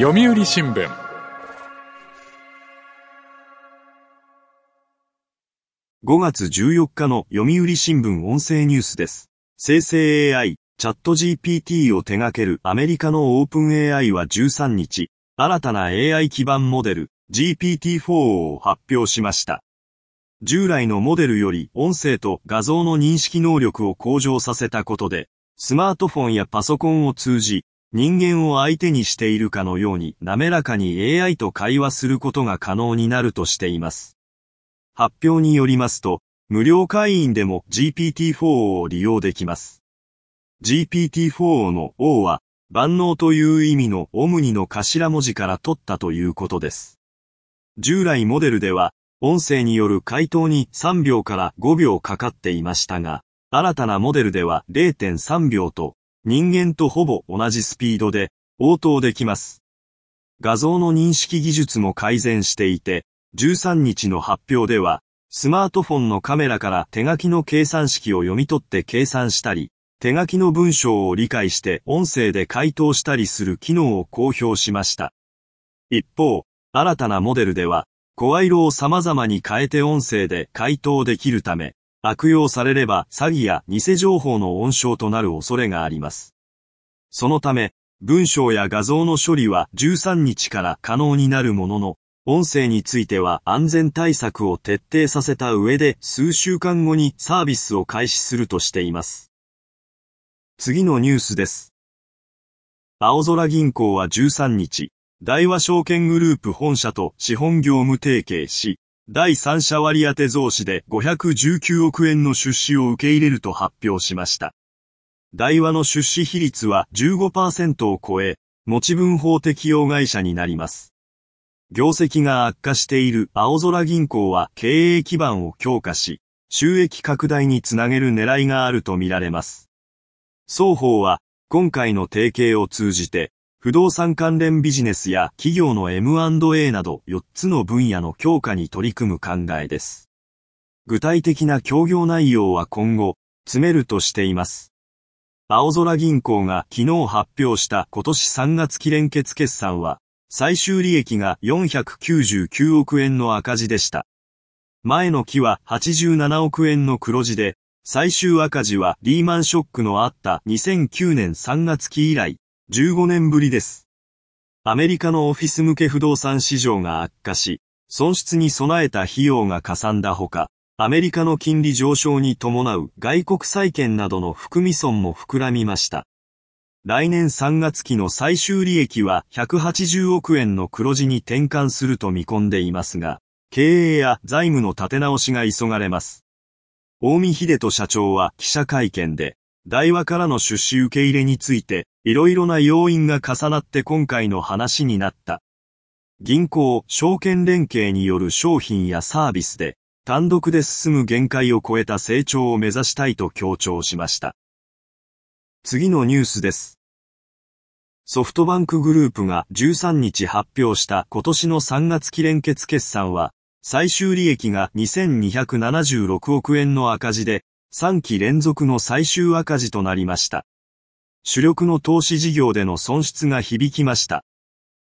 読売新聞5月14日の読売新聞音声ニュースです。生成 AI、チャット GPT を手掛けるアメリカのオープン AI は13日、新たな AI 基盤モデル GPT-4 を発表しました。従来のモデルより音声と画像の認識能力を向上させたことで、スマートフォンやパソコンを通じ、人間を相手にしているかのように滑らかに AI と会話することが可能になるとしています。発表によりますと、無料会員でも GPT-4 を利用できます。GPT-4 の O は、万能という意味のオムニの頭文字から取ったということです。従来モデルでは、音声による回答に3秒から5秒かかっていましたが、新たなモデルでは0.3秒と、人間とほぼ同じスピードで応答できます。画像の認識技術も改善していて、13日の発表では、スマートフォンのカメラから手書きの計算式を読み取って計算したり、手書きの文章を理解して音声で回答したりする機能を公表しました。一方、新たなモデルでは、声色を様々に変えて音声で回答できるため、悪用されれば詐欺や偽情報の温床となる恐れがあります。そのため、文章や画像の処理は13日から可能になるものの、音声については安全対策を徹底させた上で数週間後にサービスを開始するとしています。次のニュースです。青空銀行は13日、大和証券グループ本社と資本業務提携し、第三者割当増資で519億円の出資を受け入れると発表しました。大和の出資比率は15%を超え、持ち分法適用会社になります。業績が悪化している青空銀行は経営基盤を強化し、収益拡大につなげる狙いがあるとみられます。双方は、今回の提携を通じて、不動産関連ビジネスや企業の M&A など4つの分野の強化に取り組む考えです。具体的な協業内容は今後、詰めるとしています。青空銀行が昨日発表した今年3月期連結決算は、最終利益が499億円の赤字でした。前の期は87億円の黒字で、最終赤字はリーマンショックのあった2009年3月期以来、15年ぶりです。アメリカのオフィス向け不動産市場が悪化し、損失に備えた費用がかさんだほか、アメリカの金利上昇に伴う外国債券などの含み損も膨らみました。来年3月期の最終利益は180億円の黒字に転換すると見込んでいますが、経営や財務の立て直しが急がれます。大見秀人社長は記者会見で、大和からの出資受け入れについて、いろいろな要因が重なって今回の話になった。銀行、証券連携による商品やサービスで、単独で進む限界を超えた成長を目指したいと強調しました。次のニュースです。ソフトバンクグループが13日発表した今年の3月期連結決算は、最終利益が2276億円の赤字で、3期連続の最終赤字となりました。主力の投資事業での損失が響きました。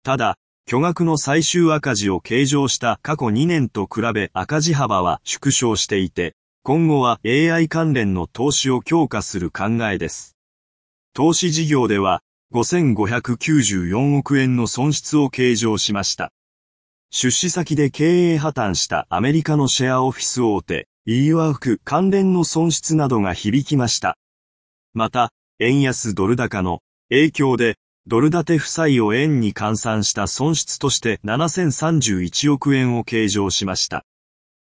ただ、巨額の最終赤字を計上した過去2年と比べ赤字幅は縮小していて、今後は AI 関連の投資を強化する考えです。投資事業では5594億円の損失を計上しました。出資先で経営破綻したアメリカのシェアオフィス大手、イーワーク関連の損失などが響きました。また、円安ドル高の影響で、ドル建て負債を円に換算した損失として7031億円を計上しました。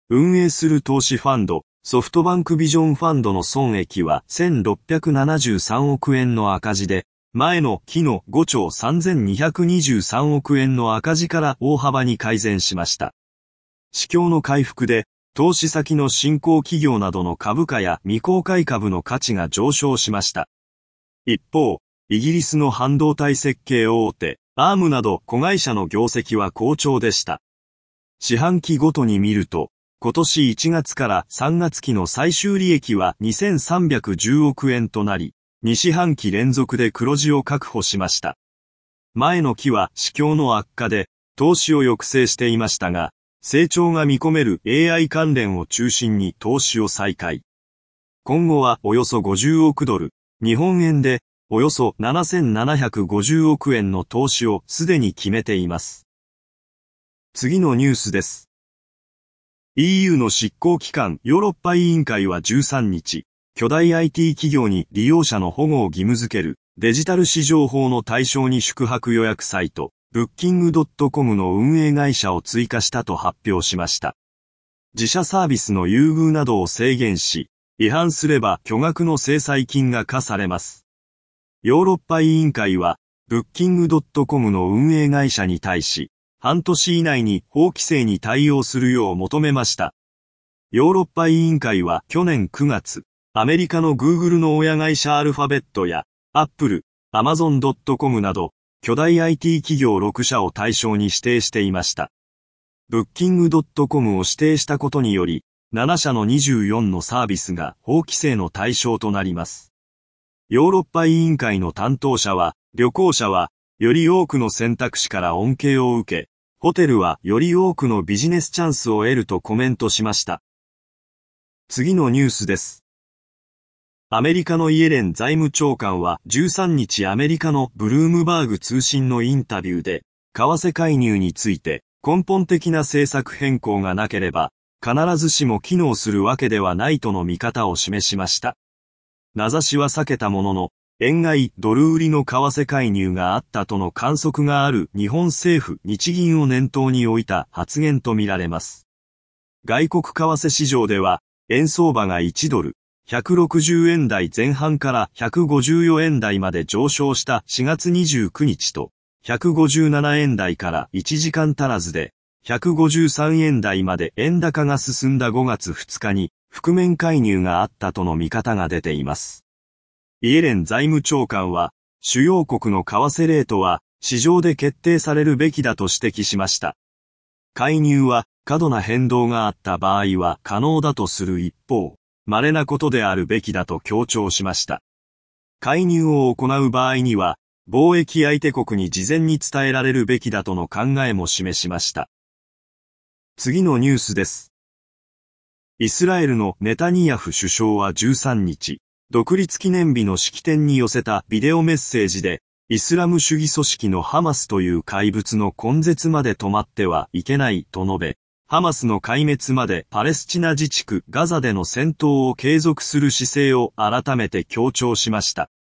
運営する投資ファンド、ソフトバンクビジョンファンドの損益は1673億円の赤字で、前の期の5兆3223億円の赤字から大幅に改善しました。市況の回復で、投資先の新興企業などの株価や未公開株の価値が上昇しました。一方、イギリスの半導体設計大手、アームなど子会社の業績は好調でした。四半期ごとに見ると、今年1月から3月期の最終利益は2310億円となり、2四半期連続で黒字を確保しました。前の期は市況の悪化で、投資を抑制していましたが、成長が見込める AI 関連を中心に投資を再開。今後はおよそ50億ドル、日本円でおよそ7750億円の投資をすでに決めています。次のニュースです。EU の執行機関ヨーロッパ委員会は13日、巨大 IT 企業に利用者の保護を義務付けるデジタル市場法の対象に宿泊予約サイト、ブッキングドットコムの運営会社を追加したと発表しました。自社サービスの優遇などを制限し、違反すれば巨額の制裁金が課されます。ヨーロッパ委員会は、ブッキングドットコムの運営会社に対し、半年以内に法規制に対応するよう求めました。ヨーロッパ委員会は去年9月、アメリカの Google の親会社アルファベットや、Apple、Amazon.com など、巨大 IT 企業6社を対象に指定していました。ブッキングドットコムを指定したことにより、7社の24のサービスが法規制の対象となります。ヨーロッパ委員会の担当者は、旅行者は、より多くの選択肢から恩恵を受け、ホテルはより多くのビジネスチャンスを得るとコメントしました。次のニュースです。アメリカのイエレン財務長官は13日アメリカのブルームバーグ通信のインタビューで、為替介入について根本的な政策変更がなければ、必ずしも機能するわけではないとの見方を示しました。名指しは避けたものの、円買いドル売りの為替介入があったとの観測がある日本政府日銀を念頭に置いた発言とみられます。外国為替市場では、円相場が1ドル、160円台前半から154円台まで上昇した4月29日と、157円台から1時間足らずで、153円台まで円高が進んだ5月2日に、覆面介入があったとの見方が出ています。イエレン財務長官は、主要国の為替レートは、市場で決定されるべきだと指摘しました。介入は、過度な変動があった場合は可能だとする一方、稀なことであるべきだと強調しました。介入を行う場合には、貿易相手国に事前に伝えられるべきだとの考えも示しました。次のニュースです。イスラエルのネタニヤフ首相は13日、独立記念日の式典に寄せたビデオメッセージで、イスラム主義組織のハマスという怪物の根絶まで止まってはいけないと述べ、ハマスの壊滅までパレスチナ自治区ガザでの戦闘を継続する姿勢を改めて強調しました。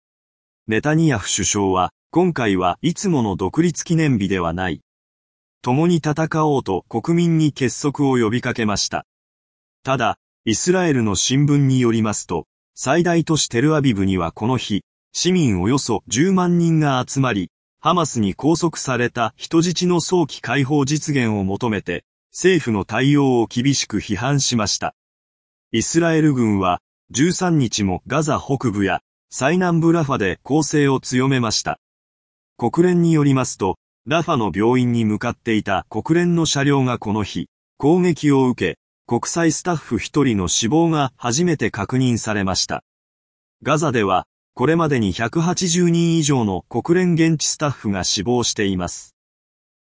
ネタニヤフ首相は、今回はいつもの独立記念日ではない。共に戦おうと国民に結束を呼びかけました。ただ、イスラエルの新聞によりますと、最大都市テルアビブにはこの日、市民およそ10万人が集まり、ハマスに拘束された人質の早期解放実現を求めて、政府の対応を厳しく批判しました。イスラエル軍は、13日もガザ北部や最南部ラファで攻勢を強めました。国連によりますと、ラファの病院に向かっていた国連の車両がこの日、攻撃を受け、国際スタッフ一人の死亡が初めて確認されました。ガザでは、これまでに180人以上の国連現地スタッフが死亡しています。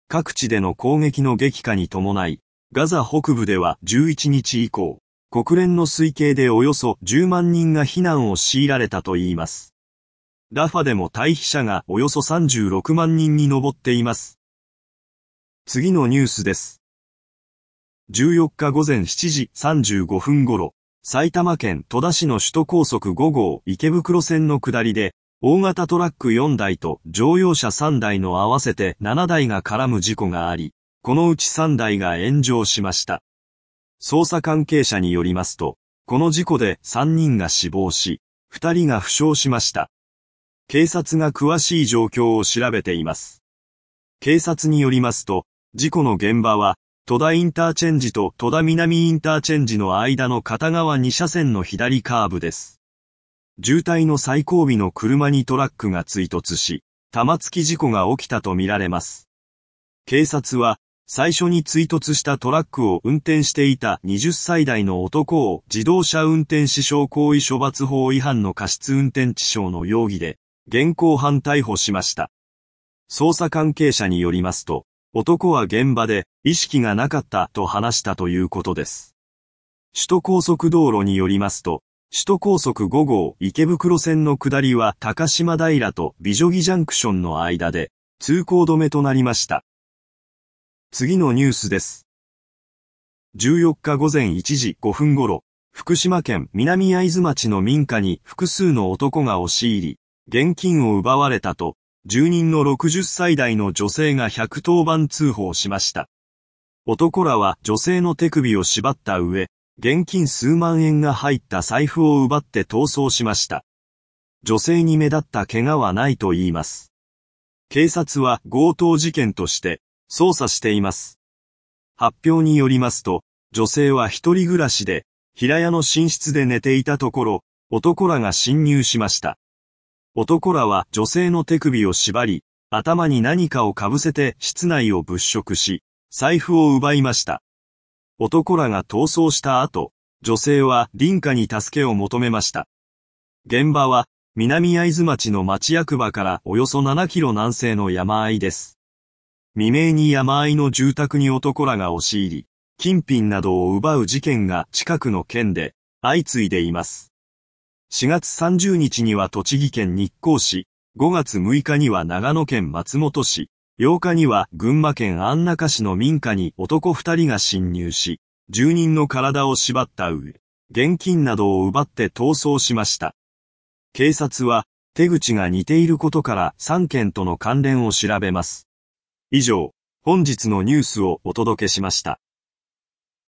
各地での攻撃の激化に伴い、ガザ北部では11日以降、国連の推計でおよそ10万人が避難を強いられたといいます。ラファでも退避者がおよそ36万人に上っています。次のニュースです。14日午前7時35分頃、埼玉県戸田市の首都高速5号池袋線の下りで、大型トラック4台と乗用車3台の合わせて7台が絡む事故があり、このうち3台が炎上しました。捜査関係者によりますと、この事故で3人が死亡し、2人が負傷しました。警察が詳しい状況を調べています。警察によりますと、事故の現場は戸田インターチェンジと戸田南インターチェンジの間の片側2車線の左カーブです。渋滞の最後尾の車にトラックが追突し、玉突き事故が起きたとみられます。警察は、最初に追突したトラックを運転していた20歳代の男を自動車運転死傷行為処罰法違反の過失運転致傷の容疑で、現行犯逮捕しました。捜査関係者によりますと、男は現場で意識がなかったと話したということです。首都高速道路によりますと、首都高速5号池袋線の下りは高島平と美女木ジャンクションの間で通行止めとなりました。次のニュースです。14日午前1時5分頃、福島県南会津町の民家に複数の男が押し入り、現金を奪われたと、住人の60歳代の女性が110番通報しました。男らは女性の手首を縛った上、現金数万円が入った財布を奪って逃走しました。女性に目立った怪我はないと言います。警察は強盗事件として捜査しています。発表によりますと、女性は一人暮らしで、平屋の寝室で寝ていたところ、男らが侵入しました。男らは女性の手首を縛り、頭に何かをかぶせて室内を物色し、財布を奪いました。男らが逃走した後、女性は林家に助けを求めました。現場は、南会津町の町役場からおよそ7キロ南西の山あいです。未明に山あいの住宅に男らが押し入り、金品などを奪う事件が近くの県で相次いでいます。4月30日には栃木県日光市、5月6日には長野県松本市、8日には群馬県安中市の民家に男二人が侵入し、住人の体を縛った上、現金などを奪って逃走しました。警察は、手口が似ていることから3件との関連を調べます。以上、本日のニュースをお届けしました。